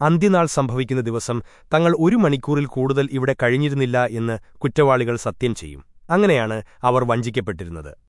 അന്ത്യനാൾ സംഭവിക്കുന്ന ദിവസം തങ്ങൾ ഒരു മണിക്കൂറിൽ കൂടുതൽ ഇവിടെ കഴിഞ്ഞിരുന്നില്ല എന്ന് കുറ്റവാളികൾ സത്യം ചെയ്യും. അങ്ങനെയാണ് അവർ വഞ്ചിക്കപ്പെട്ടിരുന്നത്.